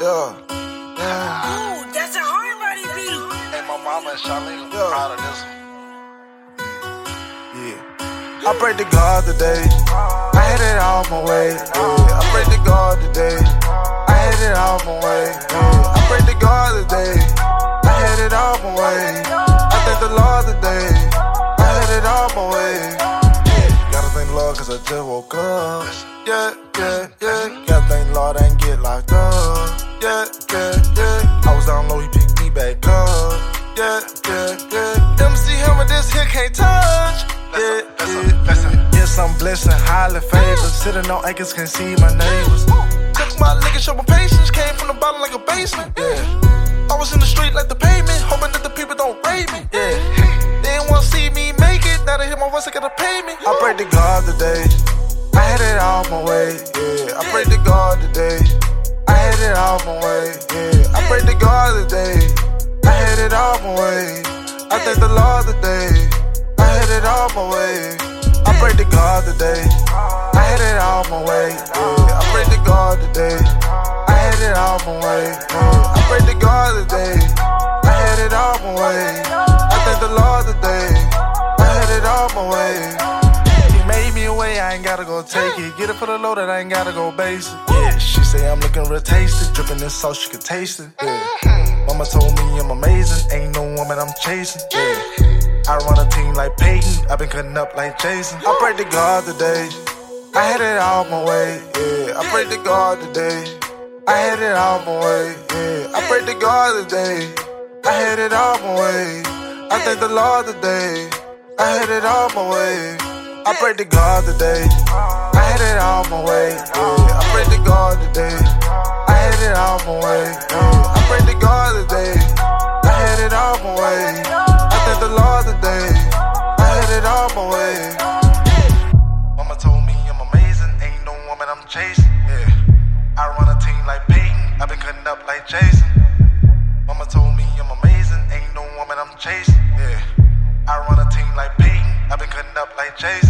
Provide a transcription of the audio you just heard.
Yeah. Yeah. Ooh, that's a hard body beat. And my mama and Charlene Yeah. proud of this one. Yeah. I pray to God today. I had it all my way. Yeah. I pray to God today. All my way. I thank the Lord today. I had it all my way. Yeah. Gotta thank the Lord cause I just woke up. Yeah, yeah, yeah. Gotta thank the Lord I ain't get locked up. Yeah, yeah, yeah. I was down low, he picked me back up. Yeah, yeah, yeah. MC Hammer, this here can't touch. Yeah, Listen, yeah. Yes, I'm blessed and highly favored. Sitting on acres, can't see my neighbors. Took my liquor, show my patience. Came from the bottom like a basement. Yeah. I was in the street like the Voice, they gotta pay me. I pray to God today. I had it all my way. Yeah. I pray to God today. I had it all my way. Yeah. I pray to God today. I had it all my way. I thank the Lord today. I had it all my way. I pray to God today. I had it all my way. Yeah. I pray to God today. I had it all my way. Yeah. I pray to God today. I had it all my way. I thank the Lord today. I my way. He made me a way, I ain't gotta go take it. Get it for the low that I ain't gotta go basic. Yeah, she say I'm looking real tasty. Dripping this sauce, she can taste it. Yeah. Mama told me I'm amazing. Ain't no woman I'm chasing. Yeah. I run a team like Peyton. I've been cutting up like Jason. I pray to God today. I had it all my way. Yeah. I pray to God today. I had it all my way. Yeah. I pray to God today. I had it all my way. I thank the Lord today. I had it all my way. I pray to God today. I had it all my way. Yeah. I pray to God today. I had it all my way. Yeah. I pray to God today. I had it all my way. I thank the Lord today. I had it all my way. Mama told me I'm amazing. Ain't no woman I'm chasing. Yeah. I run a team like Peyton. I've been cutting up like Jason. Mama told me I'm amazing. Ain't no woman I'm chasing. Yeah. Jason.